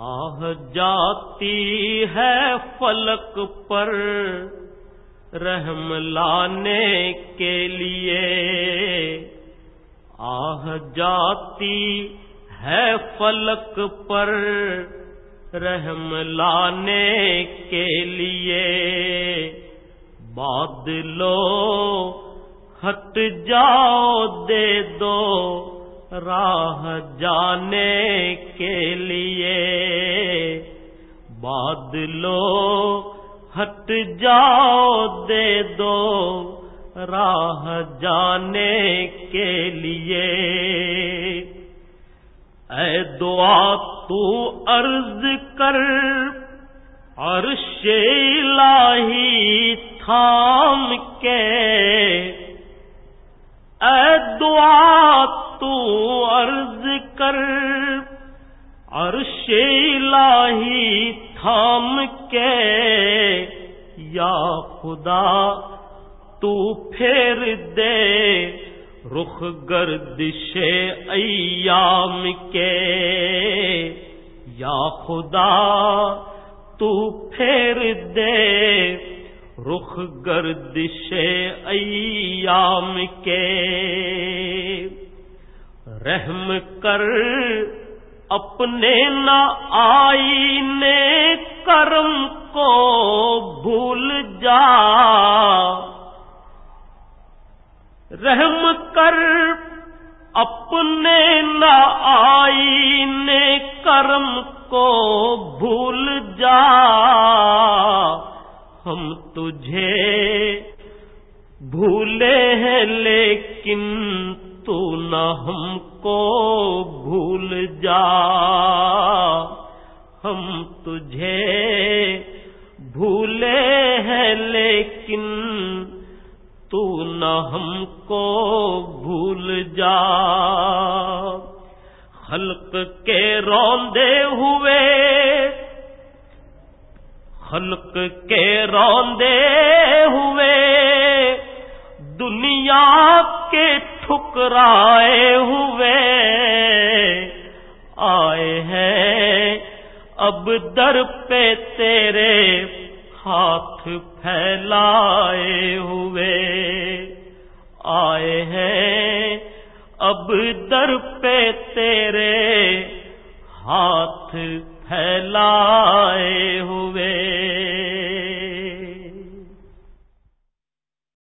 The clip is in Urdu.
آہ جاتی ہے فلک پر رحم لانے کے لیے۔ آہ جاتی ہے فلک پر رحم لانے کے لیے۔ بادلو ہٹ جاؤ دے دو۔ راہ جانے کے لیے۔ بادلو ہٹ جاؤ دے دو راہ جانے کے لیے۔ اے دعا تو عرض کر، عرش الہی تھام کے۔ اے دعا کر عرش الہی تھام کے، یا خدا تو پھیر دے رخ گردش ایام کے، یا خدا تو پھیر دے رخ گردش ایام کے۔ رحم کر، اپنے نہ آئی کرم کو بھول جا۔ رحم کر، اپنے نہ آئی کرم کو بھول جا۔ ہم تجھے بھولے ہیں لیکن تو نہ ہم کو بھول جا۔ ہم تجھے بھولے ہیں لیکن تو نہ ہم کو بھول جا۔ خلق کے روندے ہوئے، خلق کے روندے ہوئے۔ دنیا کے ٹھکرائے ہوئے۔ آئے ہیں، اب در پہ تیرے ہاتھ پھیلائے ہوئے۔ آئے ہیں، اب در پہ تیرے ہاتھ پھیلائے۔